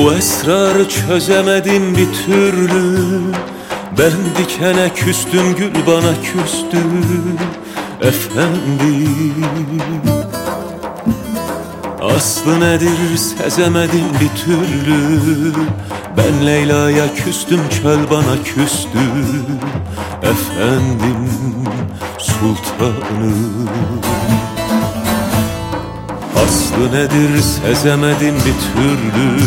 Bu esrarı çözemedim bir türlü. Ben dikene küstüm gül bana küstü. Efendim Aslı nedir sezemedim bir türlü. Ben Leyla'ya küstüm çöl bana küstü. Efendim sultanım Aslı nedir sezemedim bir türlü.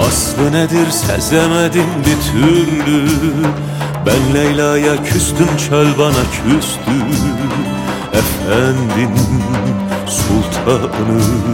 Aslı nedir sezemedim bir türlü. Ben Leyla'ya küstüm çöl bana küstü. Efendim sultanım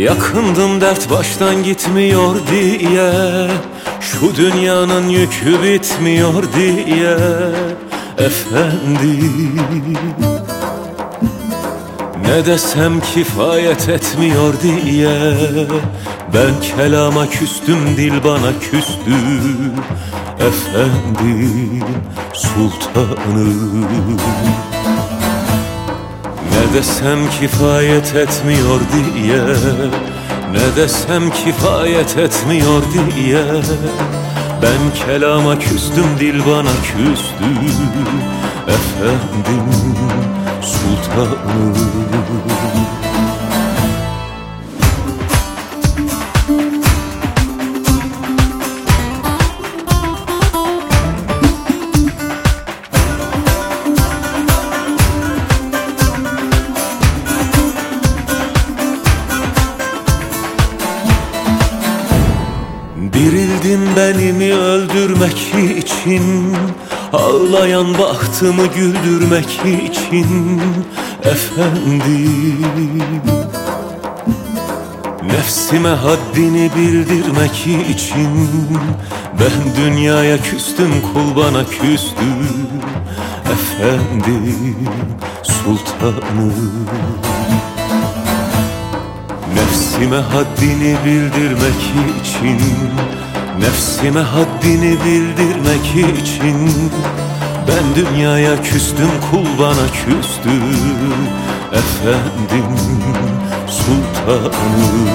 Yakındım dert baştan gitmiyor diye Şu dünyanın yükü bitmiyor diye. Efendim Ne desem kifayet etmiyor diye Ben kelama küstüm dil bana küstü. Efendim sultanım ne desem kifayet etmiyor diye Ne desem kifayet etmiyor diye. Ben kelama küstüm dil bana küstü. Efendim sultanım Benimi öldürmek için Ağlayan bahtımı güldürmek için Efendim. Nefsime haddini bildirmek için Ben dünyaya küstüm kul bana küstü Efendim sultanım. Nefsime haddini bildirmek için Nefsime haddini bildirmek için Ben dünyaya küstüm kul bana küstü Efendim sultanım